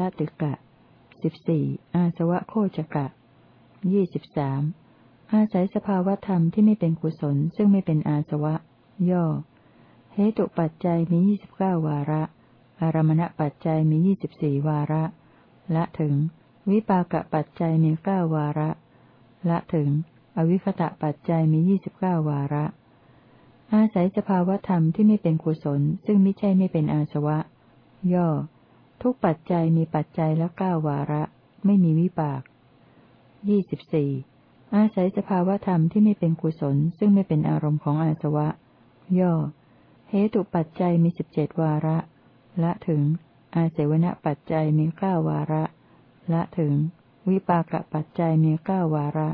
ลติกะสิบสี่อาสวะโคจกะยี่สิบสามอาศัยสภาวธรรมที่ไม่เป็นกุศลซึ่งไม่เป็นอาสวะ ย่อ เหตุปัจจัยมียี่สิบเก้าวาระ อารมณปัจจัยมียี่สิบสี่วาระ ละถึง วิปากปัจจัยมีเก้าวาระ ละถึง อวิคตะปัจจัยมียี่สิบเก้าวาระ อาศัยสภาวธรรมที่ไม่เป็นกุศลซึ่งไม่ใช่ไม่เป็นอาสวะ ย่อ ทุกปัจจัยมีปัจจัยละเก้าวาระ ไม่มีวิปากยี่สิบสี่อาศัยสภาวธรรมที่ไม่เป็นกุศล ซึ่งไม่เป็นอารมณ์ของอาสวะ ย่อ เหตุปัจจัยมีสิบเจ็ดวาระ ละถึง อาเสวณปัจจัยมีเก้าวาระ ละถึง วิปากปัจจัยมีเก้าวาระ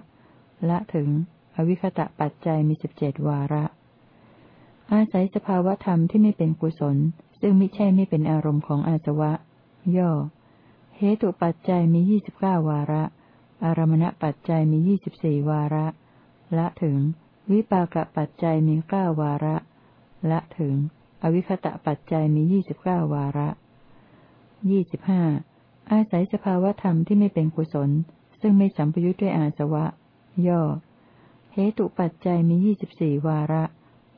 ละถึง อวิคตะปัจจัยมีสิบเจ็ดวาระ อาศัยสภาวธรรมที่ไม่เป็นกุศล ซึ่งไม่ใช่ไม่เป็นอารมณ์ของอาสวะ ย่อ เหตุปัจจัยมียี่สิบเก้าวาระ อารมณปัจจัยมียี่สิบสี่วาระ ละถึง วิปากปัจจัยมีเก้าวาระ ละถึง อวิคตะปัจจัยมียี่สิบเก้าวาระยี่สิบห้าอาศัยสภาวธรรมที่ไม่เป็นกุศล ซึ่งไม่สัมปยุทธ์ด้วยอาสวะ ย่อ เหตุปัจจัยมียี่สิบสี่วาระ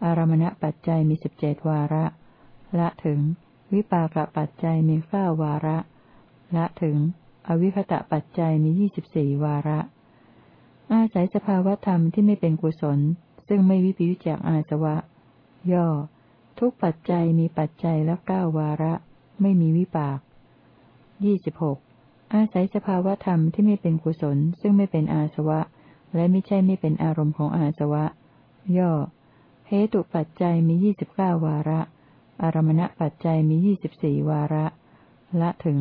อารมณปัจจัยมีสิบเจ็ดวาระ ละถึง วิปากปัจจัยมีเก้าวาระ ละถึง อวิคตะปัจจัยมียี่สิบสี่วาระ อาศัยสภาวธรรมที่ไม่เป็นกุศล ซึ่งไม่วิปยุจจากอาสวะ ย่อ ทุกปัจจัยมีปัจจัยละเก้าวาระ ไม่มีวิปากยี่สิบหกอาศัยสภาวธรรมที่ไม่เป็นกุศล ซึ่งไม่เป็นอาสวะ และไม่ใช่ไม่เป็นอารมณ์ของอาสวะ ย่อเหตุปัจจัยมียี่สิบเก้าวาระ อารมณปัจจัยมียี่สิบสี่วาระ ละถึง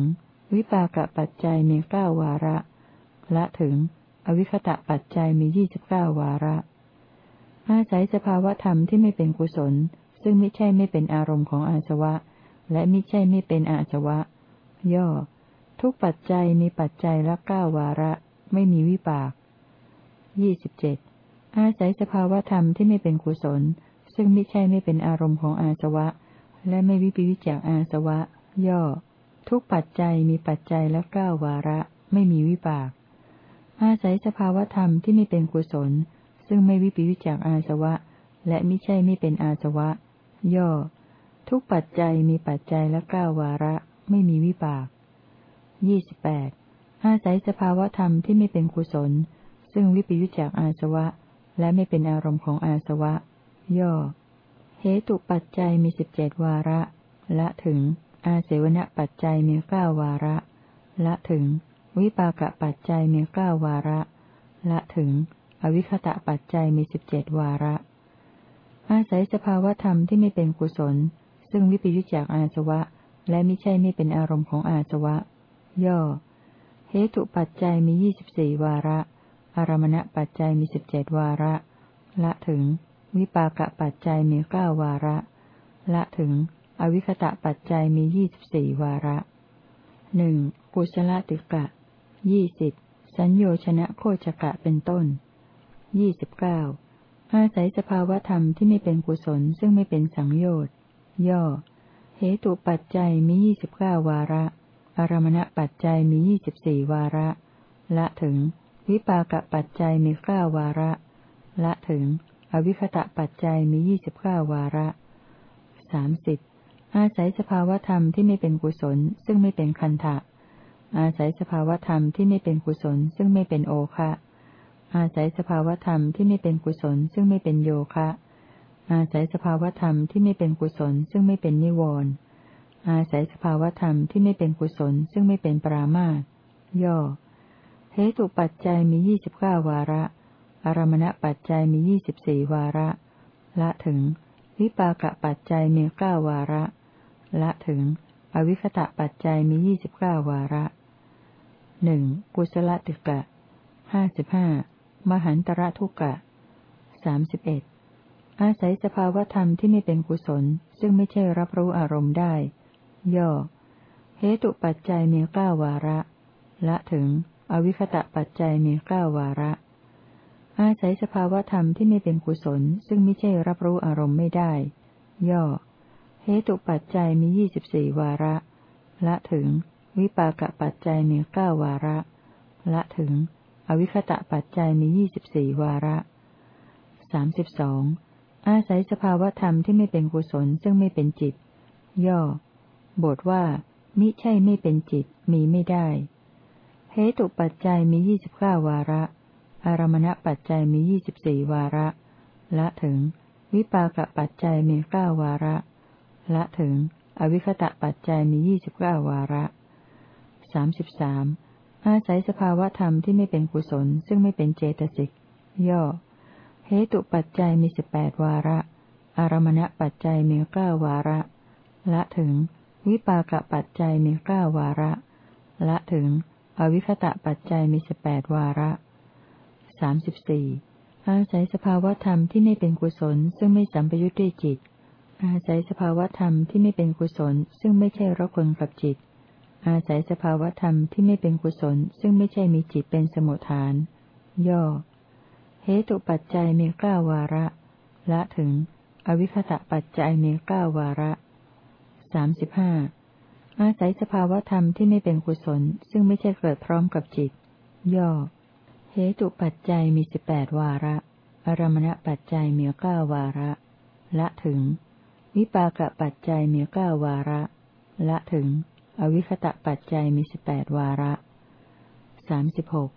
วิปากปัจจัยมีเก้าวาระ ละถึง อวิคตะปัจจัยมียี่สิบเก้าวาระ อาศัยสภาวธรรมที่ไม่เป็นกุศล ซึ่งไม่ใช่ไม่เป็นอารมณ์ของอาสวะ และไม่ใช่ไม่เป็นอาสวะ ย่อ ทุกปัจจัยมีปัจจัยละเก้าวาระ ไม่มีวิปากยี่สิบเจ็ดอาศัยสภาวธรรมที่ไม่เป็นกุศล ซึ่งไม่ใช่ไม่เป็นอารมณ์ของอาสวะ และไม่วิปวิจากอาสวะ ย่อ ทุกปัจจัยมีปัจจัยละเก้าวาระ ไม่มีวิบาก อาศัยสภาวธรรมที่ไม่เป็นกุศล ซึ่งไม่วิปิวิจากอาสวะ และไม่ใช่ไม่เป็นอาสวะ ย่อ ทุกปัจจัยมีปัจจัยละเก้าวาระ ไม่มีวิบากยี่สิบแปดอาศัยสภาวธรรมที่ไม่เป็นกุศล ซึ่งวิปิวิจากอาสวะ และไม่เป็นอารมณ์ของอาสวะ ย่อ เหตุปัจจัยมีสิบเจ็ดวาระ ละถึง อาเสวนปัจจัยมีเก้าวาระ ละถึง วิปากปัจจัยมีเก้าวาระ ละถึง อวิคตะปัจจัยมีสิบเจ็ดวาระ อาศัยสภาวธรรมที่ไม่เป็นกุศล ซึ่งวิปยุจจากอาสวะ และไม่ใช่ไม่เป็นอารมณ์ของอาสวะ ย่อ เหตุปัจจัยมียี่สิบสี่วาระ อารมณปัจจัยมีสิบเจ็ดวาระ ละถึง วิปากปัจจัยมีเก้าวาระ ละถึง อวิคตะปัจจัยมียี่สิบสี่วาระหนึ่งกุศลติกะยี่สิบสัญโยชนะโคจกะเป็นต้นยี่สิบเก้าอาศัยสภาวธรรมที่ไม่เป็นกุศลซึ่งไม่เป็นสังโยชน์ย่อ เหตุปัจจัยมียี่สิบเก้าวาระ อารมณปัจจัยมียี่สิบสี่วาระ ละถึง วิปากปัจจัยมีเก้าวาระ ละถึง อวิคตะปัจจัยมียี่สิบเก้าวาระสามสิบอาศัยสภาวธรรมที่ไม่เป็นกุศล ซึ่งไม่เป็นคันทะอาศัยสภาวธรรมที่ไม่เป็นกุศล ซึ่งไม่เป็นโอคะ อาศัยสภาวธรรมที่ไม่เป็นกุศล ซึ่งไม่เป็นโยคะ อาศัยสภาวธรรมที่ไม่เป็นกุศล ซึ่งไม่เป็นนิวรณ์อาศัยสภาวธรรมที่ไม่เป็นกุศล ซึ่งไม่เป็นปรามาสย่อเหตุปัจจัยมียี่สิบเก้าวาระ อารมณปัจจัยมียี่สิบสี่วาระ ละถึง วิปากปัจจัยมีเก้าวาระ ละถึง อวิคตะปัจจัยมียี่สิบเก้าวาระหนึ่งกุศลติกะห้าสิบห้ามหันตระทุกะสามสิบเอ็ดอาศัยสภาวธรรมที่ไม่เป็นกุศล ซึ่งไม่ใช่รับรู้อารมณ์ได้ ย่อ เหตุปัจจัยมีเก้าวาระ ละถึง อวิคตะปัจจัยมีเก้าวาระ อาศัยสภาวธรรมที่ไม่เป็นกุศล ซึ่งไม่ใช่รับรู้อารมณ์ไม่ได้ ย่อ เหตุปัจจัยมียี่สิบสี่วาระ ละถึง วิปากปัจจัยมีเก้าวาระ ละถึง อวิคตะปัจจัยมียี่สิบสี่วาระสามสิบสองอาศัยสภาวธรรมที่ไม่เป็นกุศลซึ่งไม่เป็นจิต ย่อ บทว่า มิใช่ไม่เป็นจิตมีไม่ได้ เหตุปัจจัยมียี่สิบเก้าวาระ อารมณปัจจัยมียี่สิบสี่วาระ ละถึง วิปากปัจจัยมีเก้าวาระ ละถึง อวิคตะปัจจัยมียี่สิบเก้าวาระสามสิบสามอาศัยสภาวธรรมที่ไม่เป็นกุศล ซึ่งไม่เป็นเจตสิก ย่อ เหตุปัจจัยมีสิบแปดวาระ อารมณปัจจัยมีเก้าวาระ ละถึง วิปากปัจจัยมีเก้าวาระ ละถึง อวิคตะปัจจัยมีสิบแปดวาระ สามสิบสี่อาศัยสภาวธรรมที่ไม่เป็นกุศล ซึ่งไม่สัมปยุทธ์ด้วยจิต อาศัยสภาวธรรมที่ไม่เป็นกุศล ซึ่งไม่ใช่รักคนกับจิต อาศัยสภาวธรรมที่ไม่เป็นกุศล ซึ่งไม่ใช่มีจิตเป็นสมุทฐาน ย่อ เหตุปัจจัยมีเก้าวาระ ละถึง อวิคตะปัจจัยมีเก้าวาระสามสิบห้าอาศัยสภาวธรรมที่ไม่เป็นกุศล ซึ่งไม่ใช่เกิดพร้อมกับจิต ย่อ เหตุปัจจัยมีสิบแปดวาระ อารมณปัจจัยมีเก้าวาระ ละถึง วิปากปัจจัยมีเก้าวาระ ละถึง อวิคตะปัจจัยมีสิบแปดวาระสามสิบหก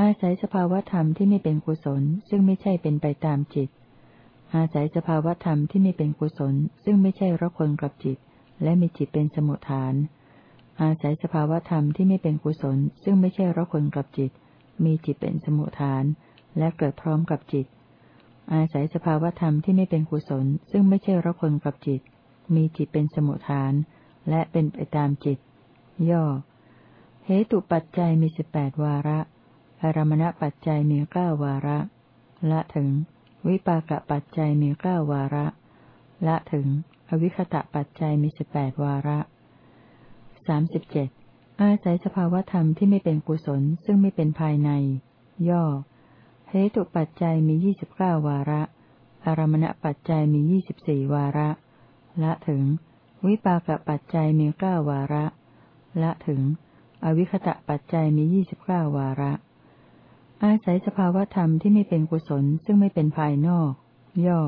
อาศัยสภาวธรรมที่ไม่เป็นกุศล ซึ่งไม่ใช่เป็นไปตามจิต อาศัยสภาวธรรมที่ไม่เป็นกุศล ซึ่งไม่ใช่รักคนกับจิต และมีจิตเป็นสมุทฐาน อาศัยสภาวธรรมที่ไม่เป็นกุศล ซึ่งไม่ใช่รักคนกับจิต มีจิตเป็นสมุทฐาน และเกิดพร้อมกับจิต อาศัยสภาวธรรมที่ไม่เป็นกุศล ซึ่งไม่ใช่รักคนกับจิต มีจิตเป็นสมุทฐาน และเป็นไปตามจิต ย่อ เหตุปัจจัยมีสิบแปดวาระอารมณปัจจัยมีเก้าวาระ ละถึง วิปากปัจจัยมีเก้าวาระ ละถึง อวิคตะปัจจัยมีสิบแปดวาระสามสิบเจ็ด อาศัยสภาวธรรมที่ไม่เป็นกุศลซึ่งไม่เป็นภายใน ย่อ เหตุปัจจัยมียี่สิบเก้าวาระ อารมณปัจจัยมียี่สิบสี่วาระ ละถึง วิปากปัจจัยมีเก้าวาระ ละถึง อวิคตะปัจจัยมียี่สิบเก้าวาระ อาศัยสภาวธรรมที่ไม่เป็นกุศลซึ่งไม่เป็นภายนอก ย่อ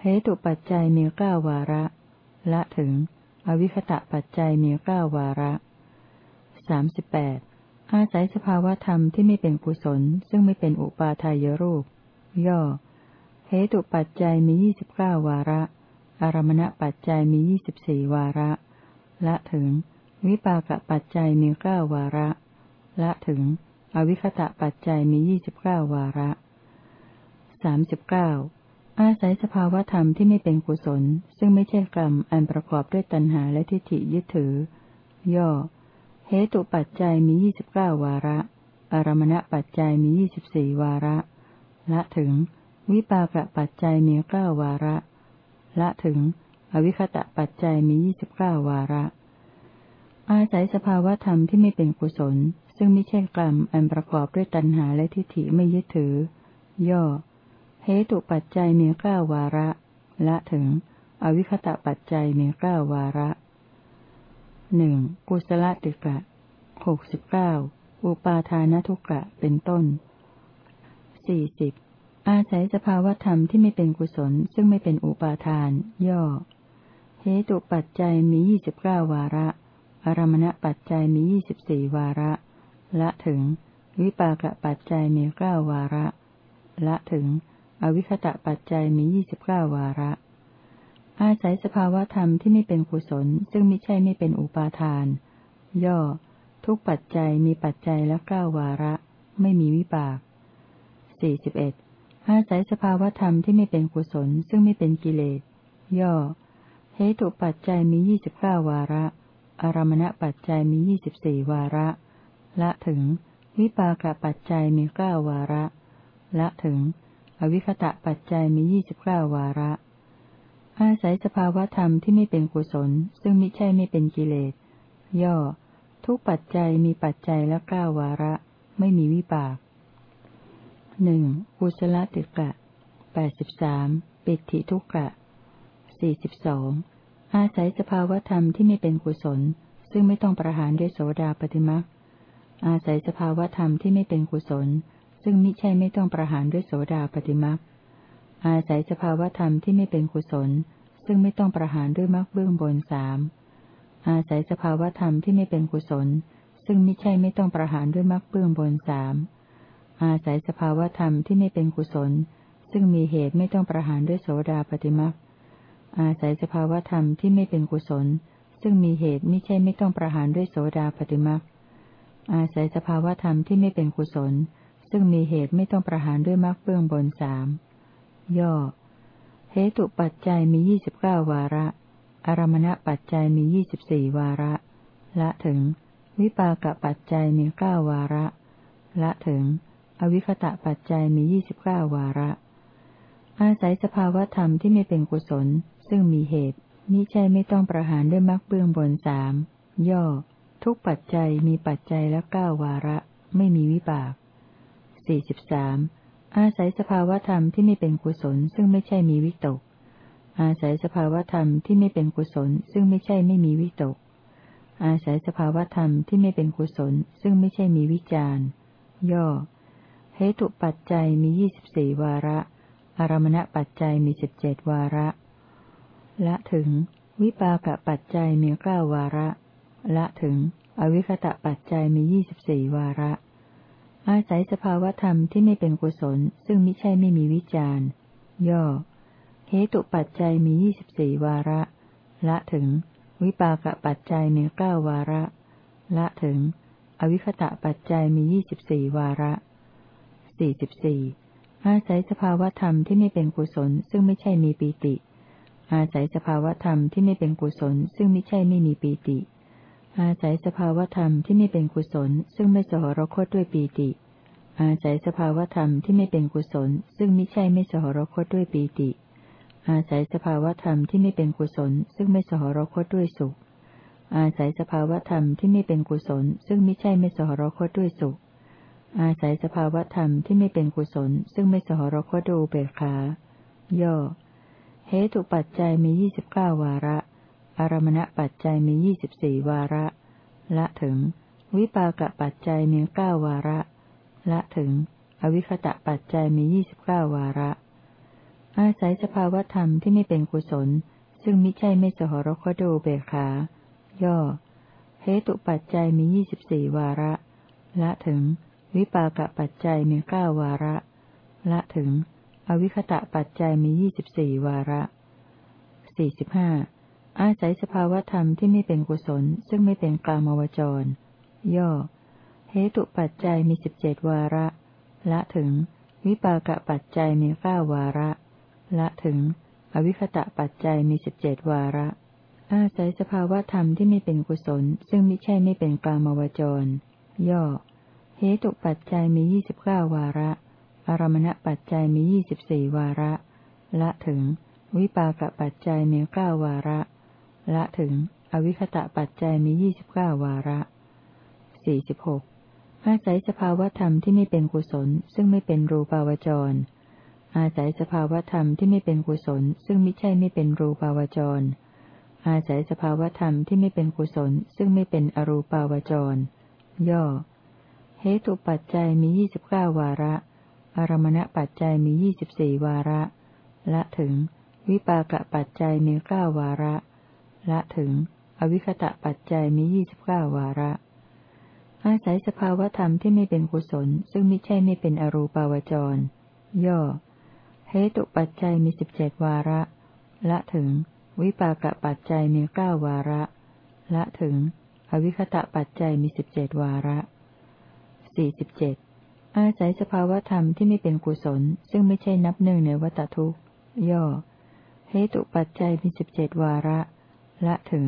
เหตุปัจจัยมีเก้าวาระ ละถึง อวิคตะปัจจัยมีเก้าวาระ สามสิบแปดอาศัยสภาวธรรมที่ไม่เป็นกุศล ซึ่งไม่เป็นอุปาทายรูป ย่อ เหตุปัจจัยมียี่สิบเก้าวาระ อารมณปัจจัยมียี่สิบสี่วาระ ละถึง วิปากปัจจัยมีเก้าวาระ ละถึง อวิคตะปัจจัยมียี่สิบเก้าวาระสามสิบเก้าอาศัยสภาวธรรมที่ไม่เป็นกุศล ซึ่งไม่ใช่กรรมอันประกอบด้วยตัณหาและทิฏฐิยึดถือ ย่อ เหตุปัจจัยมียี่สิบเก้าวาระ อารมณปัจจัยมียี่สิบสี่วาระ ละถึง วิปากปัจจัยมีเก้าวาระ ละถึง อวิคตะปัจจัยมียี่สิบเก้าวาระ อาศัยสภาวธรรมที่ไม่เป็นกุศล ซึ่งไม่ใช่กรรมอันประกอบด้วยตัณหาและทิฏฐิไม่ยึดถือ ย่อ เหตุปัจจัยมีเก้าวาระ ละถึง อวิคตะปัจจัยมีเก้าวาระ หนึ่งกุศลติกะหกสิบเก้าอุปาทานทุกะเป็นต้นสี่สิบอาศัยสภาวธรรมที่ไม่เป็นกุศลซึ่งไม่เป็นอุปาทาน ย่อ เหตุปัจจัยมียี่สิบเก้าวาระ อารมณปัจจัยมียี่สิบสี่วาระ ละถึง วิปากะปัจจัยมีเก้าวาระ ละถึง อวิคตะปัจจัยมียี่สิบเก้าวาระ อาศัยสภาวธรรมที่ไม่เป็นกุศล ซึ่งไม่ใช่ไม่เป็นอุปาทาน ย่อ ทุกปัจจัยมีปัจจัยละเก้าวาระ ไม่มีวิปากสี่สิบเอ็ดอาศัยสภาวธรรมที่ไม่เป็นกุศล ซึ่งไม่เป็นกิเลส ย่อ เหตุปัจจัยมียี่สิบเก้าวาระ อารมณปัจจัยมียี่สิบสี่วาระ ละถึง วิปากปัจจัยมีเก้าวาระ ละถึง อวิคตะปัจจัยมียี่สิบเก้าวาระ อาศัยสภาวธรรมที่ไม่เป็นกุศล ซึ่งมิใช่ไม่เป็นกิเลส ย่อ ทุกปัจจัยมีปัจจัยละเก้าวาระ ไม่มีวิปากหนึ่งกุศลติกะแปดสิบสามปิติทุกกะสี่สิบสองอาศัยสภาวธรรมที่ไม่เป็นกุศล ซึ่งไม่ต้องประหารด้วยโสดาปฏิมักอาศัยสภาวธรรมที่ไม่เป็นกุศล ซึ่งมิใช่ไม่ต้องประหารด้วยโสดาปฏิมัก อาศัยสภาวธรรมที่ไม่เป็นกุศล ซึ่งไม่ต้องประหารด้วยมรรคเบื้องบนสามอาศัยสภาวธรรมที่ไม่เป็นกุศล ซึ่งไมิใช่ไม่ต้องประหารด้วยมรรคเบื้องบนสามอาศัยสภาวธรรมที่ไม่เป็นกุศล ซึ่งมีเหตุไม่ต้องประหารด้วยโสดาปฏิมักอาศัยสภาวธรรมที่ไม่เป็นกุศล ซึ่งมีเหตุไม่ใช่ไม่ต้องประหารด้วยโสดาปฏิมักอาศัยสภาวธรรมที่ไม่เป็นกุศล ซึ่งมีเหตุไม่ต้องประหารด้วยมรรคเบื้องบนสาม ย่อ เหตุปัจจัยมียี่สิบเก้าวาระ อารมณปัจจัยมียี่สิบสี่วาระ ละถึง วิปากปัจจัยมีเก้าวาระ ละถึง อวิคตะปัจจัยมียี่สิบเก้าวาระ อาศัยสภาวธรรมที่ไม่เป็นกุศล ซึ่งมีเหตุมิใช่ไม่ต้องประหารด้วยมรรคเบื้องบนสามย่อ ทุกปัจจัยมีปัจจัยละเก้าวาระ ไม่มีวิบากสี่สิบสาม อาศัยสภาวธรรมที่ไม่เป็นกุศลซึ่งไม่ใช่มีวิตก อาศัยสภาวธรรมที่ไม่เป็นกุศลซึ่งไม่ใช่ไม่มีวิตก อาศัยสภาวธรรมที่ไม่เป็นกุศลซึ่งไม่ใช่มีวิจารย่อ เหตุปัจจัยมียี่สิบสี่วาระ อารมณปัจจัยมีสิบเจ็ดวาระ ละถึง วิปากปัจจัยมีเก้าวาระ ละถึง อวิคตะปัจจัยมียี่สิบสี่วาระ อาศัยสภาวธรรมที่ไม่เป็นกุศล ซึ่งมิใช่ไม่มีวิจารณ์ ย่อ เหตุปัจจัยมียี่สิบสี่วาระ ละถึง วิปากปัจจัยมีเก้าวาระ ละถึง อวิคตะปัจจัยมียี่สิบสี่วาระสี่สิบสี่อาศัยสภาวธรรมที่ไม่เป็นกุศล ซึ่งไม่ใช่มีปีติ อาศัยสภาวธรรมที่ไม่เป็นกุศล ซึ่งไม่ใช่ไม่มีปีติ อาศัยสภาวธรรมที่ไม่เป็นกุศล ซึ่งไม่สหรคตด้วยปีติ อาศัยสภาวธรรมที่ไม่เป็นกุศล ซึ่งมิใช่ไม่สหรคตด้วยปีติ อาศัยสภาวธรรมที่ไม่เป็นกุศล ซึ่งไม่สหรคตด้วยสุข อาศัยสภาวธรรมที่ไม่เป็นกุศล ซึ่งมิใช่ไม่สหรคตด้วยสุข อาศัยสภาวธรรมที่ไม่เป็นกุศล ซึ่งไม่สหรคตด้วยเบขา ย่อ เหตุปัจจัยมียี่สิบเก้าวาระ อารมณปัจจัยมียี่สิบสี่วาระ ละถึง วิปากปัจจัยมีเก้าวาระ ละถึง อวิคตะปัจจัยมียี่สิบเก้าวาระ อาศัยสภาวธรรมที่ไม่เป็นกุศล ซึ่งมิใช่ไม่สหรคดูเบขา ย่อเหตุปัจจัยมียี่สิบสี่วาระ ละถึง วิปากปัจจัยมีเก้าวาระ ละถึง อวิคตะปัจจัยมียี่สิบสี่วาระสี่สิบห้า อาศัยสภาวธรรมที่ไม่เป็นกุศล ซึ่งไม่เป็นกลามวจร ย่อ เหตุปัจจัยมีสิบเจ็ดวาระ ละถึง วิปากปัจจัยมีเก้าวาระ ละถึง อวิคตะปัจจัยมีสิบเจ็ดวาระ อาศัยสภาวธรรมที่ไม่เป็นกุศล ซึ่งไม่ใช่ไม่เป็นกลามวจร ย่อ เหตุปัจจัยมียี่สิบเก้าวาระ อารมณปัจจัยมียี่สิบสี่วาระ ละถึง วิปากปัจจัยมีเก้าวาระ ละถึง อวิคตะปัจจัยมียี่สิบเก้าวาระสี่สิบหกอาศัยสภาวธรรมที่ไม่เป็นกุศล ซึ่งไม่เป็นรูปาวจร อาศัยสภาวธรรมที่ไม่เป็นกุศล ซึ่งไม่ใช่ไม่เป็นรูปาวจร อาศัยสภาวธรรมที่ไม่เป็นกุศล ซึ่งไม่เป็นอรูปาวจร ย่อ เหตุปัจจัยมียี่สิบเก้าวาระ อารมณปัจจัยมียี่สิบสี่วาระ ละถึง วิปากปัจจัยมีเก้าวาระ ละถึง อวิคตะปัจจัยมียี่สิบเก้าวาระ อาศัยสภาวธรรมที่ไม่เป็นกุศล ซึ่งไม่ใช่ไม่เป็นอรูปาวจร ย่อเหตุปัจจัยมีสิบเจ็ดวาระ ละถึง วิปากปัจจัยมีเก้าวาระ ละถึง อวิคตะปัจจัยมีสิบเจ็ดวาระสี่สิบเจ็ดอาศัยสภาวธรรมที่ไม่เป็นกุศล ซึ่งไม่ใช่นับหนึ่งในวัตทุกย่อเหตุปัจจัยมีสิบเจ็ดวาระ ละถึง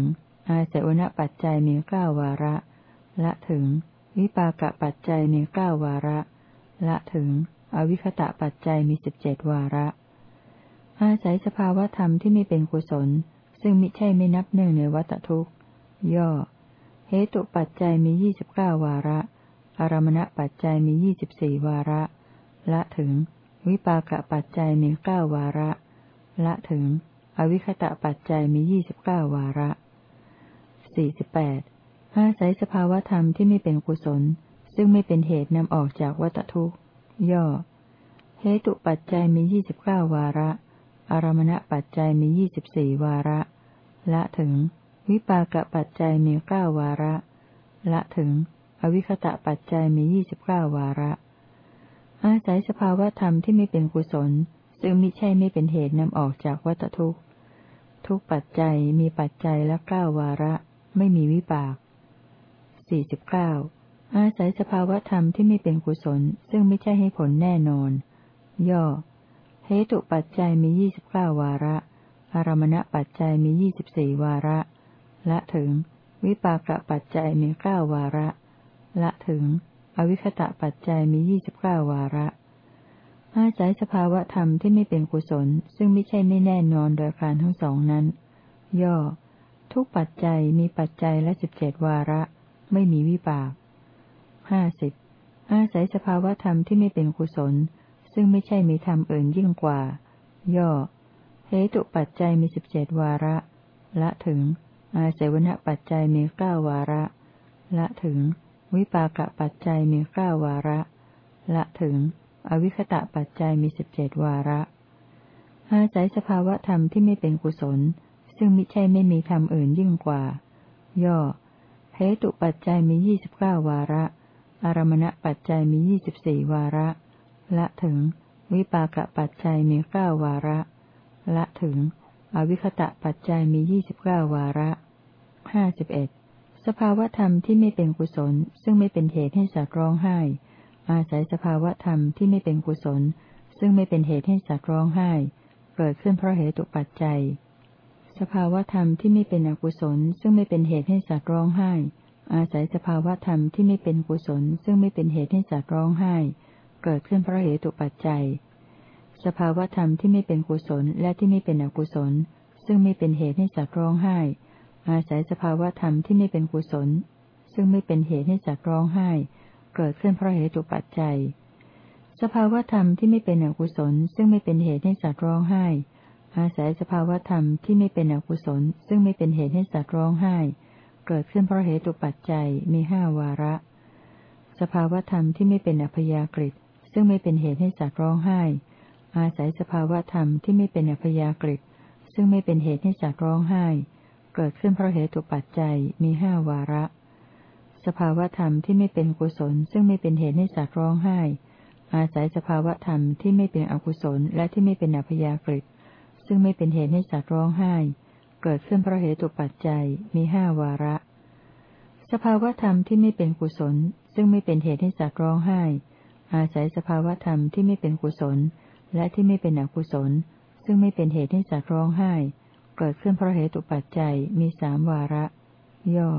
อาศัยวณปัจจัยมีเก้าวาระ ละถึง วิปากปัจจัยมีเก้าวาระ ละถึง อวิคตะปัจจัยมีสิบเจ็ดวาระ อาศัยสภาวธรรมที่ไม่เป็นกุศล ซึ่งมิใช่ไม่นับหนึ่งในวัตทุกข์ ย่อ เหตุปัจจัยมียี่สิบเก้าวาระ อารมณปัจจัยมียี่สิบสี่วาระ ละถึง วิปากปัจจัยมีเก้าวาระ ละถึง อวิคตะปัจจัยมียี่สิบเก้าวาระสี่สิบแปดอาศัยสภาวธรรมที่ไม่เป็นกุศล ซึ่งไม่เป็นเหตุนำออกจากวัตทุกย่อ เหตุปัจจัยมียี่สิบเก้าวาระ อารมณปัจจัยมียี่สิบสี่วาระ ละถึง วิปากปัจจัยมีเก้าวาระ ละถึง อวิคตะปัจจัยมียี่สิบเก้าวาระ อาศัยสภาวธรรมที่ไม่เป็นกุศล ซึ่งมิใช่ไม่เป็นเหตุนำออกจากวัตทุกข์ ทุกปัจจัยมีปัจจัยละเก้าวาระ ไม่มีวิบากสี่สิบเก้าอาศัยสภาวธรรมที่ไม่เป็นกุศล ซึ่งไม่ใช่ให้ผลแน่นอน ย่อ เหตุปัจจัยมียี่สิบเก้าวาระ อารมณปัจจัยมียี่สิบสี่วาระ ละถึง วิปากปัจจัยมีเก้าวาระ ละถึง อวิคตะปัจจัยมียี่สิบเก้าวาระ อาศัยสภาวะธรรมที่ไม่เป็นกุศล ซึ่งไม่ใช่ไม่แน่นอนโดยการทั้งสองนั้น ย่อ ทุกปัจจัยมีปัจจัยละสิบเจ็ดวาระ ไม่มีวิบากห้าสิบอาศัยสภาวะธรรมที่ไม่เป็นกุศล ซึ่งไม่ใช่มีธรรมอื่นยิ่งกว่า ย่อเหตุปัจจัยมีสิบเจ็ดวาระ ละถึง อาศัยวณปัจจัยมีเก้าวาระ ละถึง วิปากปัจจัยมีเก้าวาระ ละถึง อวิคตะปัจจัยมีสิบเจ็ดวาระ อาศัยสภาวะธรรมที่ไม่เป็นกุศล ซึ่งมิใช่ไม่มีธรรมอื่นยิ่งกว่า ย่อเหตุปัจจัยมียี่สิบเก้าวาระ อารมณปัจจัยมียี่สิบสี่วาระ ละถึง วิปากปัจจัยมีเก้าวาระ ละถึง อวิคตะปัจจัยมียี่สิบเก้าวาระห้าสิบเอ็ดสภาวธรรมที่ไม่เป็นกุศล ซึ่งไม่เป็นเหตุให้สัตว์ร้องไห้ อาศัยสภาวะธรรมที่ไม่เป็นกุศล ซึ่งไม่เป็นเหตุให้สัตว์ร้องไห้ เกิดขึ้นเพราะเหตุปัจจัย สภาวะธรรมที่ไม่เป็นอกุศล ซึ่งไม่เป็นเหตุให้สัตว์ร้องไห้ อาศัยสภาวะธรรมที่ไม่เป็นกุศล ซึ่งไม่เป็นเหตุให้สัตว์ร้องไห้ เกิดขึ้นเพราะเหตุปัจจัย สภาวะธรรมที่ไม่เป็นกุศลและที่ไม่เป็นอกุศล ซึ่งไม่เป็นเหตุให้สัตว์ร้องไห้ อาศัยสภาวะธรรมที่ไม่เป็นกุศล ซึ่งไม่เป็นเหตุให้สัตว์ร้องไห้ เกิดขึ้นเพราะเหตุปัจจัย สภาวธรรมที่ไม่เป็นอกุศล ซึ่งไม่เป็นเหตุให้สัตว์ร้องไห้ อาศัยสภาวธรรมที่ไม่เป็นอกุศล ซึ่งไม่เป็นเหตุให้สัตว์ร้องไห้ เกิดขึ้นเพราะเหตุปัจจัยมีห้าวาระ สภาวธรรมที่ไม่เป็นอัพยากฤิซึ่งไม่เป็นเหตุให้สัตว์ร้องไห้ อาศัยสภาวธรรมที่ไม่เป็นอัพยากฤิซึ่งไม่เป็นเหตุให้สัตว์ร้องไห้ เกิดขึ้นเพราะเหตุปัจจัยมีห้าวาระ สภาวธรรมที่ไม่เป็นกุศล ซึ่งไม่เป็นเหตุให้สัตว์ร้องไห้ อาศัยสภาวธรรมที่ไม่เป็นอกุศลและที่ไม่เป็นอัพยากฤิซึ่งไม่เป็นเหตุให้สัตว์ร้องไห้ เกิดขึ้นเพราะเหตุปัจจัยมีห้าวาระ สภาวธรรมที่ไม่เป็นกุศล ซึ่งไม่เป็นเหตุให้สัตว์ร้องไห้ อาศัยสภาวธรรมที่ไม่เป็นกุศล และที่ไม่เป็นอกุศล ซึ่งไม่เป็นเหตุให้สัตว์ร้องไห้ เกิดขึ้นเพราะเหตุปัจจัยมีสามวาระ ย่อ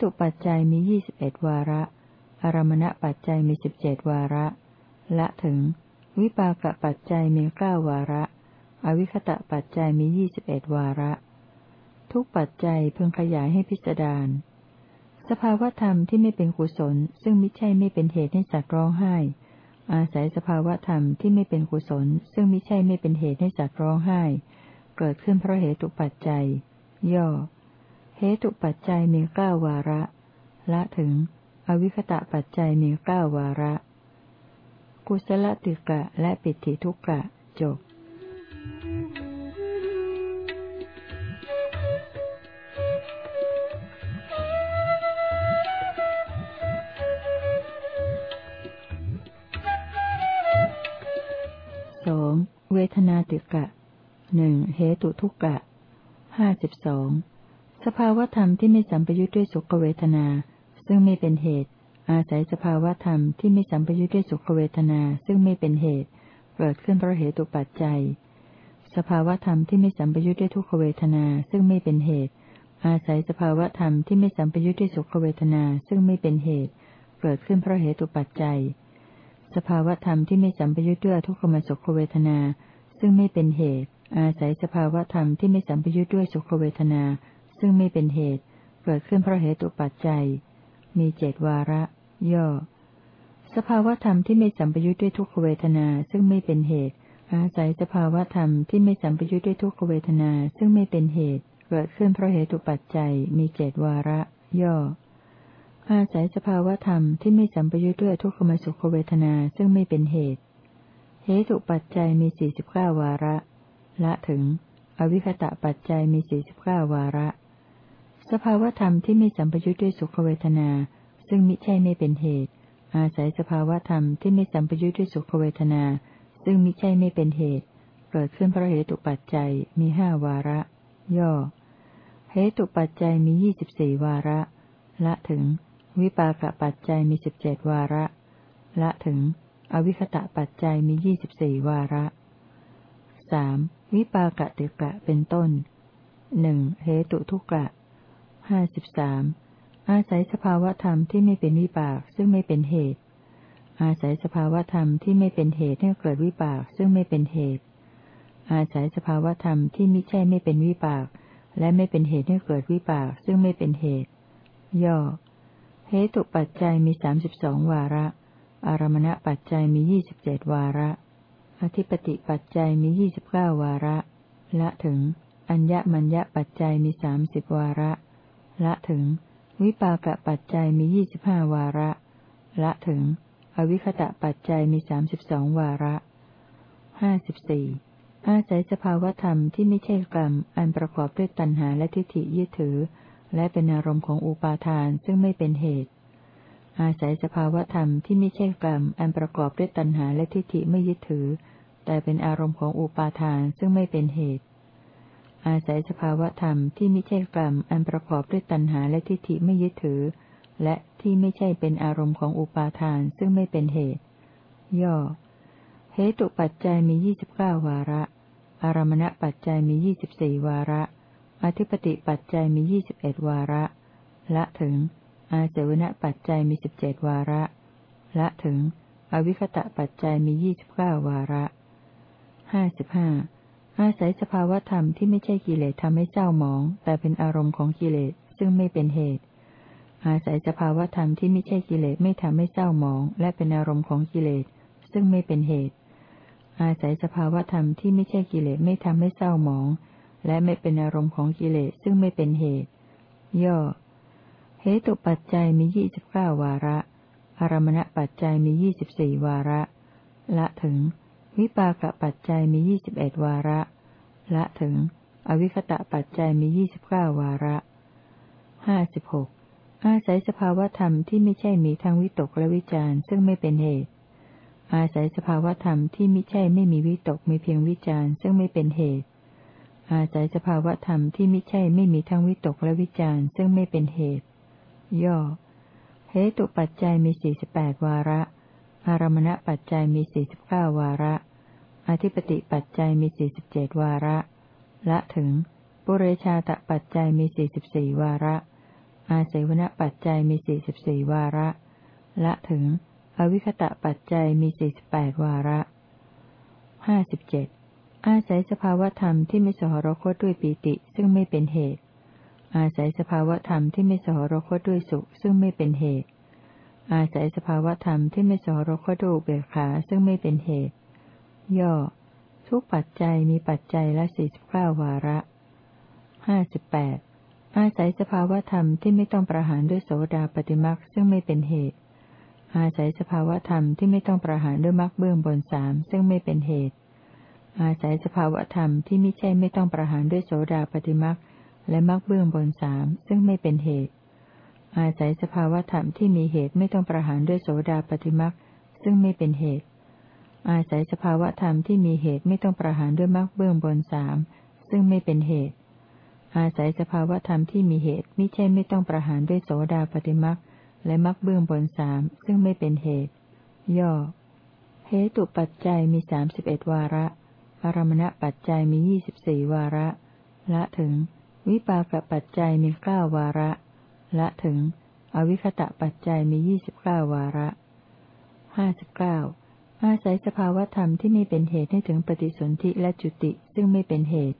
ตุปัจจัยมียี่สิบเอ็ดวาระ อารมณปัจจัยมีสิบเจ็ดวาระ ละถึง วิปากปัจจัยมีเก้าวาระ อวิคตะปัจจัยมียี่สิบเอ็ดวาระ ทุกปัจจัยเพิ่งขยายให้พิจารณาสภาวธรรมที่ไม่เป็นกุศล ซึ่งมิใช่ไม่เป็นเหตุให้สัตว์ร้องไห้ อาศัยสภาวธรรมที่ไม่เป็นกุศล ซึ่งมิใช่ไม่เป็นเหตุให้สัตว์ร้องไห้ เกิดขึ้นเพราะเหตุปัจจัย ย่อ เหตุปัจจัยมีเก้าวาระ ละถึง อวิคตะปัจจัยมีเก้าวาระ กุศลติกะและปิติทุกะจบสองเวทนาติกะหนึ่งเหตุทุกกะห้าสิบสอง สภาวธรรมที่ไม่สัมปยุทธ์ด้วยสุขเวทนา ซึ่งไม่เป็นเหตุ อาศัยสภาวธรรมที่ไม่สัมปยุทธ์ด้วยสุขเวทนา ซึ่งไม่เป็นเหตุ เกิดขึ้นเพราะเหตุปัจจัย สภาวธรรมที่ไม่สัมปยุทธ์ด้วยทุกขเวทนา ซึ่งไม่เป็นเหตุ อาศัยสภาวธรรมที่ไม่สัมปยุทธ์ด้วยสุขเวทนา ซึ่งไม่เป็นเหตุ เกิดขึ้นเพราะเหตุปัจจัย สภาวธรรมที่ไม่สัมปยุทธ์ด้วยทุกขมสุขเวทนา ซึ่งไม่เป็นเหตุ อาศัยสภาวธรรมที่ไม่สัมปยุทธ์ด้วยสุขเวทนา ซึ่งไม่เป็นเหตุ เกิดขึ้นเพราะเหตุปัจจัย มีเจดวาระ ย่อ สภาวธรรมที่ไม่สัมปยุทธ์ด้วยทุกขเวทนาซึ่งไม่เป็นเหตุ อาศัยสภาวธรรมที่ไม่สัมปยุทธ์ด้วยทุกขเวทนาซึ่งไม่เป็นเหตุ เกิดขึ้นเพราะเหตุปัจจัย มีเจดวาระ ย่อ อาศัยสภาวธรรมที่ไม่สัมปยุทธ์ด้วยทุกขมสุขเวทนาซึ่งไม่เป็นเหตุ เหตุปัจจัยมีสี่สิบเก้าวาระ ละถึงอวิคตะปัจจัยมีสี่สิบเก้าวาระ สภาวธรรมที่ไม่สัมปยุทธ์ด้วยสุขเวทนา ซึ่งมิใช่ไม่เป็นเหตุ อาศัยสภาวธรรมที่ไม่สัมปยุทธ์ด้วยสุขเวทนา ซึ่งมิใช่ไม่เป็นเหตุ เกิดขึ้นเพราะเหตุปัจจัยมีห้าวาระ ย่อ เหตุปัจจัยมียี่สิบสี่วาระ ละถึง วิปากปัจจัยมีสิบเจ็ดวาระ ละถึง อวิคตะปัจจัยมียี่สิบสี่วาระสามวิปากติกะเป็นต้นหนึ่งเหตุทุกกะ ห้าสิบสามอาศัยสภาวธรรมที่ไม่เป็นวิบากซึ่งไม่เป็นเหตุ อาศัยสภาวธรรมที่ไม่เป็นเหตุให้เกิดวิบากซึ่งไม่เป็นเหตุ อาศัยสภาวธรรมที่มิใช่ไม่เป็นวิบาก และไม่เป็นเหตุให้เกิดวิบากซึ่งไม่เป็นเหตุ ย่อ เหตุปัจจัยมีสามสิบสองวาระ อารมณปัจจัยมียี่สิบเจ็ดวาระ อธิปติปัจจัยมียี่สิบเก้าวาระ ละถึง อัญญมัญญปัจจัยมีสามสิบวาระ ละถึง วิปากปัจจัยมียี่สิบห้าวาระ ละถึง อวิคตะปัจจัยมีสามสิบสองวาระห้าสิบสี่อาศัยสภาวธรรมที่ไม่ใช่กรรม อันประกอบด้วยตัณหาและทิฏฐิยึดถือ และเป็นอารมณ์ของอุปาทานซึ่งไม่เป็นเหตุ อาศัยสภาวธรรมที่ไม่ใช่กรรม อันประกอบด้วยตัณหาและทิฏฐิไม่ยึดถือ แต่เป็นอารมณ์ของอุปาทานซึ่งไม่เป็นเหตุ อาศัยสภาวธรรมที่ไม่ใช่กรรมอันประกอบด้วยตัณหาและทิฏฐิไม่ยึดถือ และที่ไม่ใช่เป็นอารมณ์ของอุปาทานซึ่งไม่เป็นเหตุ ย่อ เหตุปัจจัยมียี่สิบเก้าวาระ อารมณปัจจัยมียี่สิบสี่วาระ อธิปติปัจจัยมียี่สิบเอ็ดวาระ ละถึง อาเสวนปัจจัยมีสิบเจ็ดวาระ ละถึง อวิคตะปัจจัยมียี่สิบเก้าวาระห้าสิบห้า อาศัยสภาวธรรมที่ไม่ใช่กิเลสทำให้เศร้าหมอง แต่เป็นอารมณ์ของกิเลสซึ่งไม่เป็นเหตุ อาศัยสภาวธรรมที่ไม่ใช่กิเลสไม่ทำให้เศร้าหมอง และเป็นอารมณ์ของกิเลสซึ่งไม่เป็นเหตุ อาศัยสภาวธรรมที่ไม่ใช่กิเลสไม่ทำให้เศร้าหมอง และไม่เป็นอารมณ์ของกิเลสซึ่งไม่เป็นเหตุ ย่อ เหตุปัจจัยมียี่สิบเก้าวาระอารมณปัจจัยมียี่สิบสี่วาระ ละถึง วิปากปัจจัยมียี่สิบเอ็ดวาระ ละถึง อวิคตะปัจจัยมียี่สิบเก้าวาระห้าสิบหกอาศัยสภาวธรรมที่ไม่ใช่มีทั้งวิตกและวิจารซึ่งไม่เป็นเหตุ อาศัยสภาวธรรมที่ไมิใช่ไม่มีวิตกมีเพียงวิจารซึ่งไม่เป็นเหตุ อาศัยสภาวธรรมที่ไมิใช่ไม่มีทั้งวิตกและวิจารซึ่งไม่เป็นเหตุ ย่อเหตุปัจจัยมีสี่สิบแปดวาระ อารมณปัจจัยมีสี่สิบเก้าวาระ อธิปติปัจจัยมีสี่สิบเจ็ดวาระ ละถึง ปุเรชาตปัจจัยมีสี่สิบสี่วาระ อาศัยวณปัจจัยมีสี่สิบสี่วาระ ละถึง อวิคตะปัจจัยมีสี่สิบแปดวาระห้าสิบเจ็ดอาศัยสภาวธรรมที่ไม่สหรคตด้วยปีติซึ่งไม่เป็นเหตุ อาศัยสภาวธรรมที่ไม่สหรคตด้วยสุขซึ่งไม่เป็นเหตุ อาศัยสภาวธรรมที่ไม่สรคด้วยเบิกขาซึ่งไม่เป็นเหตุ ย่อ ทุกปัจจัยมีปัจจัยละสี่สิบเก้าวาระห้าสิบแปดอาศัยสภาวธรรมที่ไม่ต้องประหารด้วยโสดาปฏิมักซึ่งไม่เป็นเหตุ อาศัยสภาวธรรมที่ไม่ต้องประหารด้วยมรรคเบื้องบนสามซึ่งไม่เป็นเหตุ อาศัยสภาวธรรมที่ไม่ใช่ไม่ต้องประหารด้วยโสดาปฏิมรรคและมรรคเบื้องบนสามซึ่งไม่เป็นเหตุ อาศัยสภาวธรรมที่มีเหตุไม่ต้องประหารด้วยโสดาปฏิมรรคซึ่งไม่เป็นเหตุ อาศัยสภาวธรรมที่มีเหตุไม่ต้องประหารด้วยมรรคเบื้องบนสามซึ่งไม่เป็นเหตุ อาศัยสภาวธรรมที่มีเหตุไม่ใช่ไม่ต้องประหารด้วยโสดาปฏิมรรคและมรรคเบื้องบนสามซึ่งไม่เป็นเหตุ ย่อเหตุปัจจัยมีสามสิบเอ็ดวาระอารมณปัจจัยมียี่สิบสี่วาระ ละถึง วิปากปัจจัยมีเก้าวาระ ละถึง อวิคตะปัจจัยมียี่สิบเก้าวาระห้าสิบเก้าอาศัยสภาวธรรมที่ไม่เป็นเหตุให้ถึงปฏิสนธิและจุติซึ่งไม่เป็นเหตุ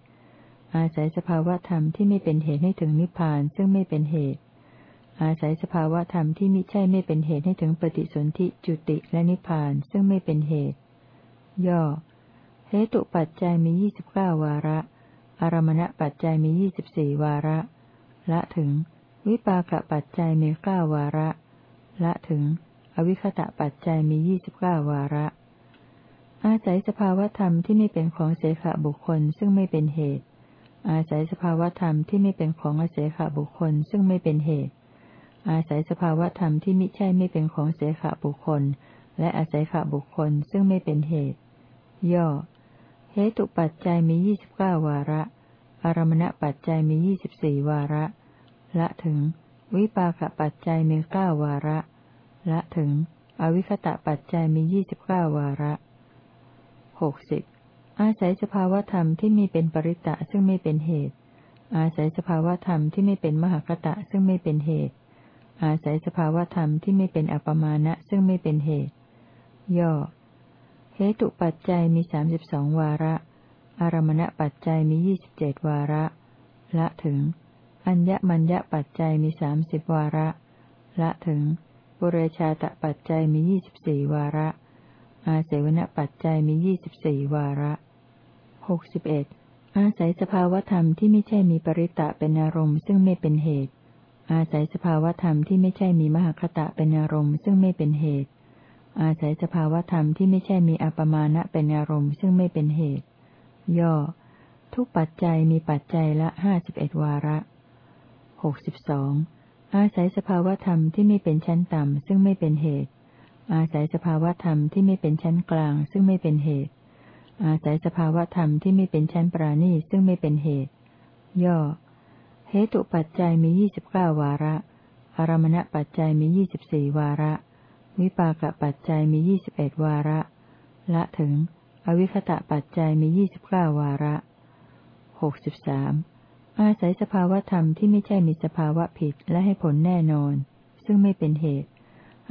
อาศัยสภาวธรรมที่ไม่เป็นเหตุให้ถึงนิพพานซึ่งไม่เป็นเหตุ อาศัยสภาวธรรมที่มิใช่ไม่เป็นเหตุให้ถึงปฏิสนธิจุติและนิพพานซึ่งไม่เป็นเหตุ ย่อ เหตุปัจจัยมียี่สิบเก้าวาระ อารมณปัจจัยมียี่สิบสี่วาระ ละถึง วิปากปัจจัยมีเก้าวาระ ละถึง อวิคตะปัจจัยมียี่สิบเก้าวาระ อาศัยสภาวธรรมที่ไม่เป็นของเสขบุคคลซึ่งไม่เป็นเหตุ อาศัยสภาวธรรมที่ไม่เป็นของอเสขบุคคลซึ่งไม่เป็นเหตุ อาศัยสภาวธรรมที่มิใช่ไม่เป็นของเสขบุคคล และอาศัยขบุคคลซึ่งไม่เป็นเหตุ ย่อ เหตุปัจจัยมียี่สิบเก้าวาระ อารมณปัจจัยมียี่สิบสี่วาระ ละถึง วิปากปัจจัยมีเก้าวาระ ละถึง อวิคตะปัจจัยมียี่สิบเก้าวาระหกสิบอาศัยสภาวธรรมที่มีเป็นปริตะซึ่งไม่เป็นเหตุ อาศัยสภาวธรรมที่ไม่เป็นมหคตะซึ่งไม่เป็นเหตุ อาศัยสภาวธรรมที่ไม่เป็นอัปมาณะซึ่งไม่เป็นเหตุ ย่อ เหตุปัจจัยมีสามสิบสองวาระ อารมณปัจจัยมียี่สิบเจ็ดวาระ ละถึง อัญญมัญญปัจจัยมีสามสิบวาระ ละถึงบุเรชาตปัจจัยมียี่สิบสี่วาระ อาเสวนปัจจัยมียี่สิบสี่วาระหกสิบเอ็ดอาศัยสภาวธรรมที่ไม่ใช่มีปริตะเป็นอารมณ์ซึ่งไม่เป็นเหตุ อาศัยสภาวธรรมที่ไม่ใช่มีมหคตะเป็นอารมณ์ซึ่งไม่เป็นเหตุ อาศัยสภาวธรรมที่ไม่ใช่มีอัปมาณะเป็นอารมณ์ซึ่งไม่เป็นเหตุ ย่อ ทุกปัจจัยมีปัจจัยละห้าสิบเอ็ดวาระ หกสิบสองอาศัยสภาวธรรมที่ไม่เป็นชั้นต่ำซึ่งไม่เป็นเหตุ อาศัยสภาวธรรมที่ไม่เป็นชั้นกลางซึ่งไม่เป็นเหตุ อาศัยสภาวธรรมที่ไม่เป็นชั้นปราณีซึ่งไม่เป็นเหตุ ย่อ เหตุปัจจัยมียี่สิบเก้าวาระ อารมณปัจจัยมียี่สิบสี่วาระ วิปากปัจจัยมียี่สิบเอ็ดวาระ ละถึง อวิคตะปัจจัยมียี่สิบเก้าวาระหกสิบสาม อาศัยสภาวธรรมที่ไม่ใช่มีสภาวะผิดและให้ผลแน่นอน ซึ่งไม่เป็นเหตุ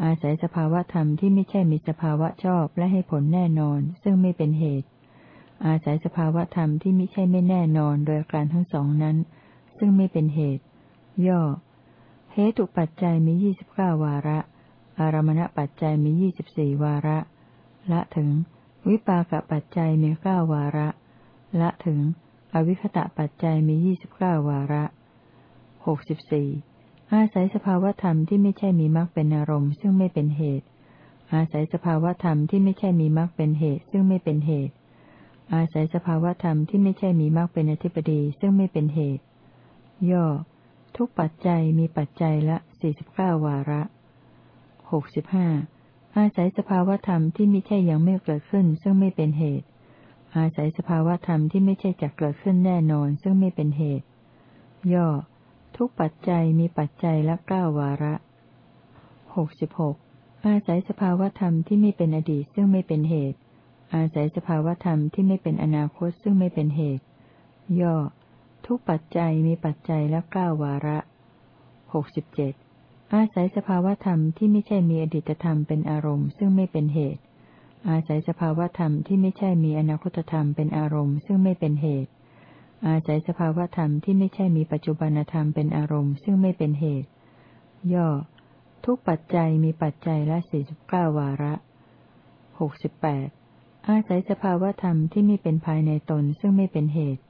อาศัยสภาวธรรมที่ไม่ใช่มีสภาวะชอบและให้ผลแน่นอน ซึ่งไม่เป็นเหตุ อาศัยสภาวธรรมที่ไม่ใช่ไม่แน่นอนโดยการทั้งสองนั้น ซึ่งไม่เป็นเหตุ ย่อ เหตุปัจจัยมียี่สิบเก้าวาระ อารมณปัจจัยมียี่สิบสี่วาระ ละถึง วิปากปัจจัยมีเก้าวาระ ละถึง อวิคตะปัจจัยมียี่สิบเก้าวาระหกสิบสี่อาศัยสภาวธรรมที่ไม่ใช่มีมรรคเป็นอารมณ์ซึ่งไม่เป็นเหตุ อาศัยสภาวธรรมที่ไม่ใช่มีมรรคเป็นเหตุซึ่งไม่เป็นเหตุ อาศัยสภาวธรรมที่ไม่ใช่มีมรรคเป็นอธิปดีซึ่งไม่เป็นเหตุ ย่อ ทุกปัจจัยมีปัจจัยละสี่สิบเก้าวาระหกสิบห้าอาศัยสภาวธรรมที่ไม่ใช่ยังไม่เกิดขึ้นซึ่งไม่เป็นเหตุ อาศัยสภาวธรรมที่ไม่ใช่จักเกิดขึ้นแน่นอนซึ่งไม่เป็นเหตุ ย่อ ทุกปัจจัยมีปัจจัยละเก้าวาระหกสิบหกอาศัยสภาวธรรมที่ไม่เป็นอดีตซึ่งไม่เป็นเหตุ อาศัยสภาวธรรมที่ไม่เป็นอนาคตซึ่งไม่เป็นเหตุ ย่อ ทุกปัจจัยมีปัจจัยละเก้าวาระหกสิบเจ็ดอาศัยสภาวธรรมที่ไม่ใช่มีอดีตธรรมเป็นอารมณ์ซึ่งไม่เป็นเหตุ อาศัยสภาวธรรมที่ไม่ใช่มีอนาคตธรรมเป็นอารมณ์ซึ่งไม่เป็นเหตุ อาศัยสภาวธรรมที่ไม่ใช่มีปัจจุบันธรรมเป็นอารมณ์ซึ่งไม่เป็นเหตุ ย่อ ทุกปัจจัยมีปัจจัยละสี่สิบเก้าวาระหกสิบแปดอาศัยสภาวธรรมที่ไม่เป็นภายในตนซึ่งไม่เป็นเหตุ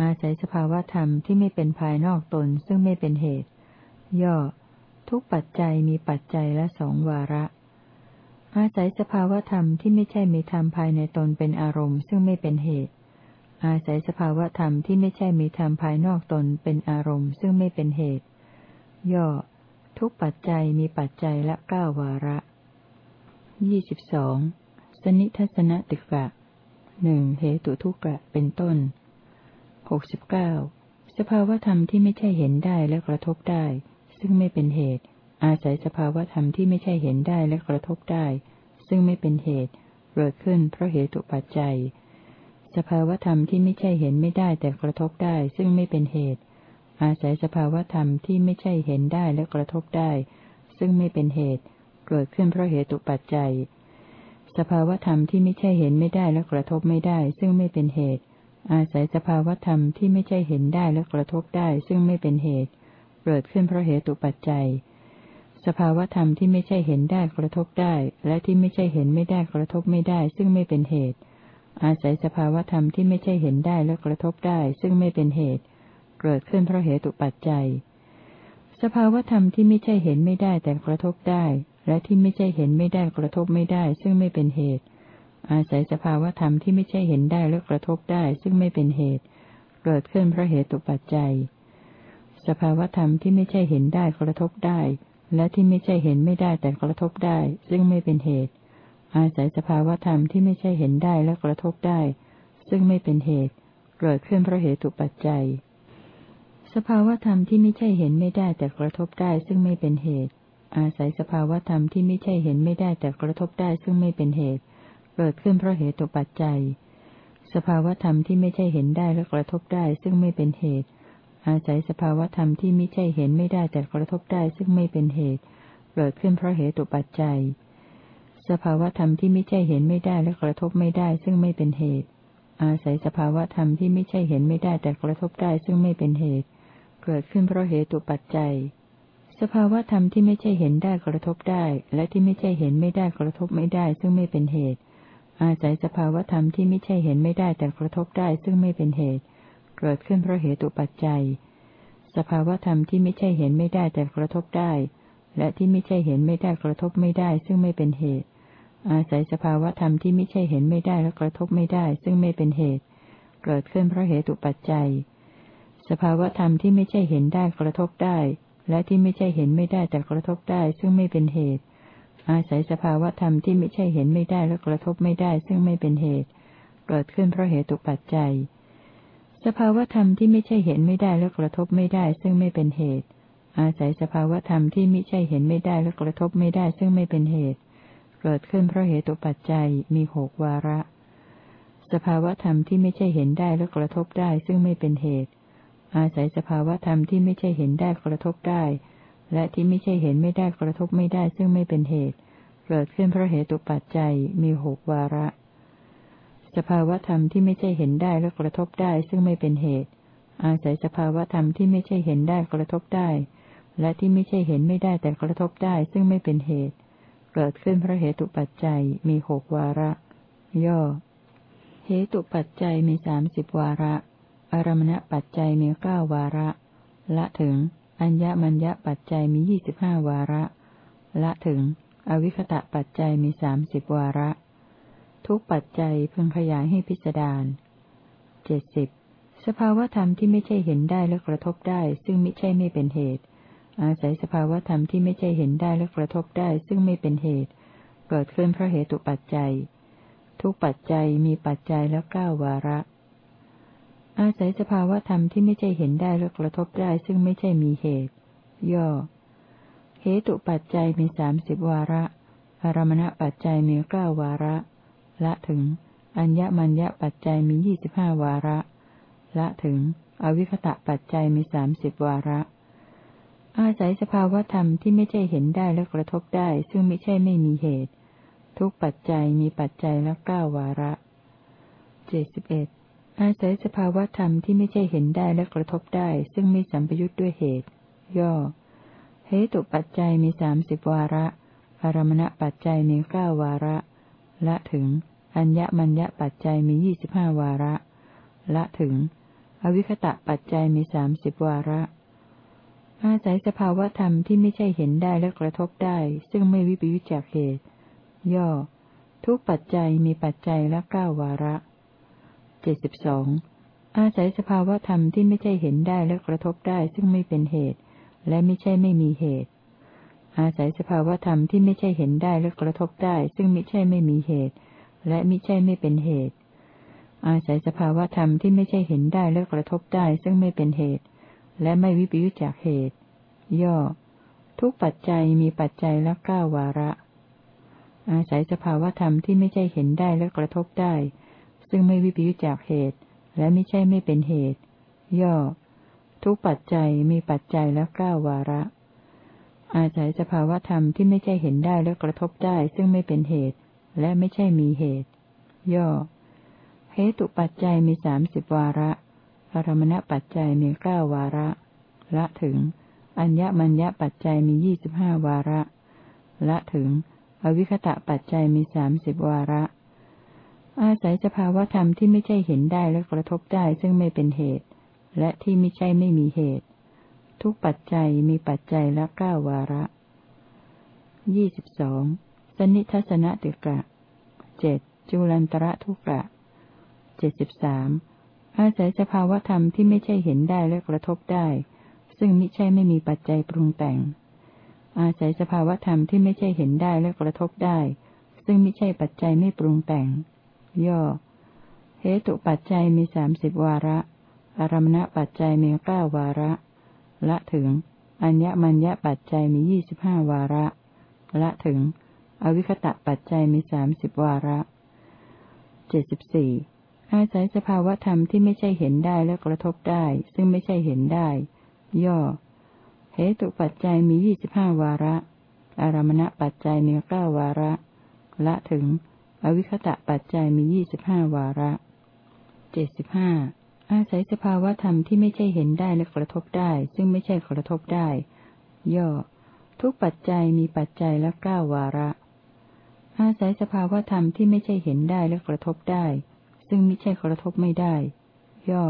อาศัยสภาวธรรมที่ไม่เป็นภายนอกตนซึ่งไม่เป็นเหตุ ย่อ ทุกปัจจัยมีปัจจัยละสองวาระ อาศัยสภาวธรรมที่ไม่ใช่มีธรรมภายในตนเป็นอารมณ์ซึ่งไม่เป็นเหตุ อาศัยสภาวธรรมที่ไม่ใช่มีธรรมภายนอกตนเป็นอารมณ์ซึ่งไม่เป็นเหตุ ย่อ ทุกปัจจัยมีปัจจัยละเก้าวาระยี่สิบสองสนิทัศนติกะหนึ่งเหตุทุกะเป็นต้นหกสิบเก้าสภาวธรรมที่ไม่ใช่เห็นได้และกระทบได้ ซึ่งไม่เป็นเหตุ อาศัยสภาวธรรมที่ไม่ใช่เห็นได้และกระทบได้ ซึ่งไม่เป็นเหตุเกิดขึ้นเพราะเหตุปัจจัย สภาวธรรมที่ไม่ใช่เห็นไม่ได้แต่กระทบได้ ซึ่งไม่เป็นเหตุ อาศัยสภาวธรรมที่ไม่ใช่เห็นได้และกระทบได้ ซึ่งไม่เป็นเหตุ เกิดขึ้นเพราะเหตุปัจจัย สภาวธรรมที่ไม่ใช่เห็นไม่ได้และกระทบไม่ได้ ซึ่งไม่เป็นเหตุ อาศัยสภาวธรรมที่ไม่ใช่เห็นได้และกระทบได้ ซึ่งไม่เป็นเหตุ เกิดขึ้นเพราะเหตุปัจจัย สภาวธรรมที่ไม่ใช่เห็นได้กระทบได้ และที่ไม่ใช่เห็นไม่ได้กระทบไม่ได้ ซึ่งไม่เป็นเหตุ อาศัยสภาวธรรมที่ไม่ใช่เห็นได้และกระทบได้ ซึ่งไม่เป็นเหตุ เกิดขึ้นเพราะเหตุปัจจัย สภาวธรรมที่ไม่ใช่เห็นไม่ได้แต่กระทบได้ และที่ไม่ใช่เห็นไม่ได้กระทบไม่ได้ ซึ่งไม่เป็นเหตุ อาศัยสภาวธรรมที่ไม่ใช่เห็นได้และกระทบได้ ซึ่งไม่เป็นเหตุ เกิดขึ้นเพราะเหตุตุปัจจัย สภาวธรรมที่ไม่ใช่เห็นได้กระทบได้ และที่ไม่ใช่เห็นไม่ได้แต่กระทบได้ ซึ่งไม่เป็นเหตุ อาศัยสภาวธรรมที่ไม่ใช่เห็นได้และกระทบได้ ซึ่งไม่เป็นเหตุ เกิดขึ้นเพราะเหตุตุปัจจัย สภาวธรรมที่ไม่ใช่เห็นไม่ได้แต่กระทบได้ ซึ่งไม่เป็นเหตุ อาศัยสภาวธรรมที่ไม่ใช่เห็นไม่ได้แต่กระทบได้ ซึ่งไม่เป็นเหตุ เกิดขึ้นเพราะเหตุตปัจจัย สภาวธรรมที่ไม่ใช่เห็นได้และกระทบได้ ซึ่งไม่เป็นเหตุ อาศัยสภาวธรรมที่ไม่ใช่เห็นไม่ได้แต่กระทบได้ซึ่งไม่เป็นเหตุเกิดขึ้นเพราะเหตุตปัจจัย สภาวธรรมที่ไม่ใช่เห็นไม่ได้และกระทบไม่ได้ซึ่งไม่เป็นเหตุ อาศัยสภาวธรรมที่ไม่ใช่เห็นไม่ได้แต่กระทบได้ซึ่งไม่เป็นเหตุ เกิดขึ้นเพราะเหตุปัจจัย สภาวธรรมที่ไม่ใช่เห็นได้กระทบได้ และที่ไม่ใช่เห็นไม่ได้กระทบไม่ได้ซึ่งไม่เป็นเหตุ อาศัยสภาวธรรมที่ไม่ใช่เห็นไม่ได้แต่กระทบได้ซึ่งไม่เป็นเหตุเเกิดขึ้นเพราะเหตุปัจจัย สภาวธรรมที่ไม่ใช่เห็นไม่ได้แต่กระทบได้ และที่ไม่ใช่เห็นไม่ได้กระทบไม่ได้ ซึ่งไม่เป็นเหตุ อาศัยสภาวธรรมที่ไม่ใช่เห็นไม่ได้และกระทบไม่ได้ ซึ่งไม่เป็นเหตุ เกิดขึ้นเพราะเหตุปัจจัย สภาวธรรมที่ไม่ใช่เห็นได้กระทบได้ และที่ไม่ใช่เห็นไม่ได้แต่กระทบได้ ซึ่งไม่เป็นเหตุ อาศัยสภาวธรรมที่ไม่ใช่เห็นไม่ได้และกระทบไม่ได้ ซึ่งไม่เป็นเหตุ เกิดขึ้นเพราะเหตุปัจจัย สภาวธรรมที่ไม่ใช่เห็นไม่ได้และกระทบไม่ได้ซึ่งไม่เป็นเหตุ อาศัยสภาวธรรมที่ไม่ใช่เห็นไม่ได้และกระทบไม่ได้ซึ่งไม่เป็นเหตุ เกิดขึ้นเพราะเหตุปัจจัยมีหกวาระ สภาวธรรมที่ไม่ใช่เห็นได้และกระทบได้ซึ่งไม่เป็นเหตุ อาศัยสภาวธรรมที่ไม่ใช่เห็นได้กระทบได้ และที่ไม่ใช่เห็นไม่ได้กระทบไม่ได้ซึ่งไม่เป็นเหตุ เกิดขึ้นเพราะเหตุปัจจัยมีหกวาระ สภาวธรรมที่ไม่ใช่เห็นได้และกระทบได้ซึ่งไม่เป็นเหตุ อาศัยสภาวธรรมที่ไม่ใช่เห็นได้กระทบได้ และที่ไม่ใช่เห็นไม่ได้แต่กระทบได้ซึ่งไม่เป็นเหตุ เกิดขึ้นเพราะเหตุปัจจัยมีหกวาระ ย่อ เหตุปัจจัยมีสามสิบวาระ อารมณปัจจัยมีเก้าวาระ ละถึง อัญญมัญญปัจจัยมียี่สิบห้าวาระ ละถึง อวิคตะปัจจัยมีสามสิบวาระ ทุกปัจจัยพึงขยายให้พิจารณาเจ็ดสิบสภาวธรรมที่ไม่ใช่เห็นได้และกระทบได้ ซึ่งไม่ใช่ไม่เป็นเหตุ อาศัยสภาวธรรมที่ไม่ใช่เห็นได้และกระทบได้ ซึ่งไม่เป็นเหตุ เกิดขึ้นเพราะเหตุปัจจัย ทุกปัจจัยมีปัจจัยแล้วเก้าวาระ อาศัยสภาวธรรมที่ไม่ใช่เห็นได้และกระทบได้ ซึ่งไม่ใช่มีเหตุ ย่อ เหตุปัจจัยมีสามสิบวาระอารมณปัจจัยมีเก้าวาระ ละถึง อัญญมัญญปัจจัยมียี่สิบห้าวาระ ละถึง อวิคตะปัจจัยมีสามสิบวาระ อาศัยสภาวธรรมที่ไม่ใช่เห็นได้และกระทบได้ ซึ่งไม่ใช่ไม่มีเหตุ ทุกปัจจัยมีปัจจัยละเก้าวาระเจ็ดสิบเอ็ดอาศัยสภาวธรรมที่ไม่ใช่เห็นได้และกระทบได้ ซึ่งไม่สัมปยุทธ์ด้วยเหตุ ย่อ เหตุปัจจัยมีสามสิบวาระอารมณปัจจัยมีเก้าวาระ ละถึง อัญญมัญญปัจจัยมียี่สิบห้าวาระ ละถึง อวิคตะปัจจัยมีสามสิบวาระ อาศัยสภาวธรรมที่ไม่ใช่เห็นได้และกระทบได้ ซึ่งไม่วิปยุจจากเหตุ ย่อ ทุกปัจจัยมีปัจจัยละเก้าวาระเจ็ดสิบสองอาศัยสภาวธรรมที่ไม่ใช่เห็นได้และกระทบได้ซึ่งไม่เป็นเหตุ และไม่ใช่ไม่มีเหตุ อาศัยสภาวธรรมที่ไม่ใช่เห็นได้และกระทบได้ ซึ่งไม่ใช่ไม่มีเหตุ และไม่ใช่ไม่เป็นเหตุ อาศัยสภาวธรรมที่ไม่ใช่เห็นได้และกระทบได้ ซึ่งไม่เป็นเหตุ และไม่วิปยุจจากเหตุ ย่อ ทุกปัจจัยมีปัจจัยละเก้าวาระ อาศัยสภาวธรรมที่ไม่ใช่เห็นได้และกระทบได้ ซึ่งไม่วิปยุจจากเหตุ และไม่ใช่ไม่เป็นเหตุ ย่อ ทุกปัจจัยมีปัจจัยและเก้าวาระ อาศัยสภาวธรรมที่ไม่ใช่เห็นได้และกระทบได้ซึ่งไม่เป็นเหตุ และไม่ใช่มีเหตุ ย่อ เหตุปัจจัยมีสามสิบวาระอารมณปัจจัยมีเก้าวาระ ละถึง อัญญมัญญปัจจัยมียี่สิบห้าวาระ ละถึง อวิคตะปัจจัยมีสามสิบวาระ อาศัยสภาวธรรมที่ไม่ใช่เห็นได้และกระทบได้ซึ่งไม่เป็นเหตุ และที่ไม่ใช่ไม่มีเหตุ ทุกปัจจัยมีปัจจัยละเก้าวาระยี่สิบสองสนิทัศนติกะเจ็ดจุลันตระทุกะเจ็ดสิบสามอาศัยสภาวธรรมที่ไม่ใช่เห็นได้และกระทบได้ ซึ่งมิใช่ไม่มีปัจจัยปรุงแต่ง อาศัยสภาวธรรมที่ไม่ใช่เห็นได้และกระทบได้ ซึ่งมิใช่ปัจจัยไม่ปรุงแต่ง ย่อ เหตุปัจจัยมีสามสิบวาระ อารมณปัจจัยมีเก้าวาระ ละถึง อัญญมัญญปัจจัยมียี่สิบห้าวาระ ละถึง อวิคตะปัจจัยมีสามสิบวาระเจ็ดสิบสี่อาศัยสภาวธรรมที่ไม่ใช่เห็นได้และกระทบได้ ซึ่งไม่ใช่เห็นได้ ย่อ เหตุปัจจัยมียี่สิบห้าวาระ อารมณปัจจัยมีเก้าวาระ ละถึง อวิคตะปัจจัยมียี่สิบห้าวาระเจ็ดสิบห้า อาศัยสภาวธรรมที่ไม่ใช่เห็นได้และกระทบได้ ซึ่งไม่ใช่กระทบได้ ย่อ ทุกปัจจัยมีปัจจัยละเก้าวาระ อาศัยสภาวธรรมที่ไม่ใช่เห็นได้และกระทบได้ ซึ่งไม่ใช่กระทบไม่ได้ ย่อ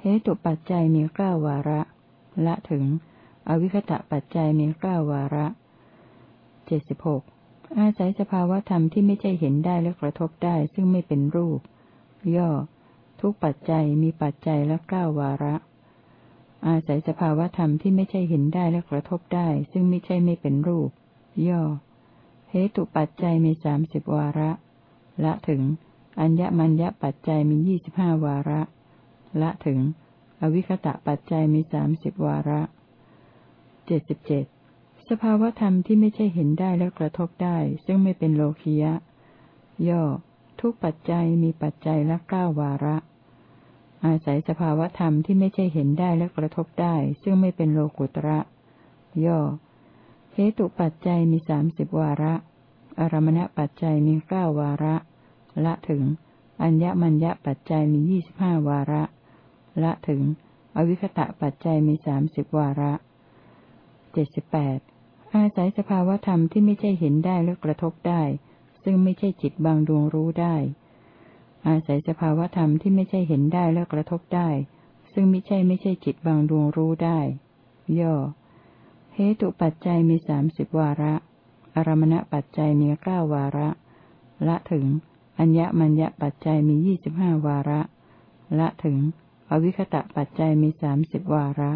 เหตุปัจจัยมีเก้าวาระ ละถึง อวิคตะปัจจัยมีเก้าวาระเจ็ดสิบหกอาศัยสภาวธรรมที่ไม่ใช่เห็นได้และกระทบได้ ซึ่งไม่เป็นรูป ย่อ ทุกปัจจัยมีปัจจัยละเก้าวาระ อาศัยสภาวธรรมที่ไม่ใช่เห็นได้และกระทบได้ ซึ่งไม่ใช่ไม่เป็นรูป ย่อ เหตุปัจจัยมีสามสิบวาระ ละถึง อัญญมัญญปัจจัยมียี่สิบห้าวาระ ละถึง อวิคตะปัจจัยมีสามสิบวาระ เจ็ดสิบเจ็ดสภาวธรรมที่ไม่ใช่เห็นได้และกระทบได้ ซึ่งไม่เป็นโลคียะ ย่อ ทุกปัจจัยมีปัจจัยละเก้าวาระ อาศัยสภาวธรรมที่ไม่ใช่เห็นได้และกระทบได้ ซึ่งไม่เป็นโลกุตระ ย่อเหตุปัจจัยมีสามสิบวาระ อารมณปัจจัยมีเก้าวาระ ละถึง อัญญมัญญปัจจัยมียี่สิบห้าวาระ ละถึง อวิคตะปัจจัยมีสามสิบวาระเจ็ดสิบแปดอาศัยสภาวธรรมที่ไม่ใช่เห็นได้และกระทบได้ ซึ่งไม่ใช่จิตบางดวงรู้ได้ อาศัยสภาวธรรมที่ไม่ใช่เห็นได้และกระทบได้ ซึ่งไม่ใช่ไม่ใช่จิตบางดวงรู้ได้ ย่อ เหตุปัจจัยมีสามสิบวาระ อารมณปัจจัยมีเก้าวาระ ละถึง อัญญมัญญปัจจัยมียี่สิบห้าวาระ ละถึง อวิคตะปัจจัยมีสามสิบวาระ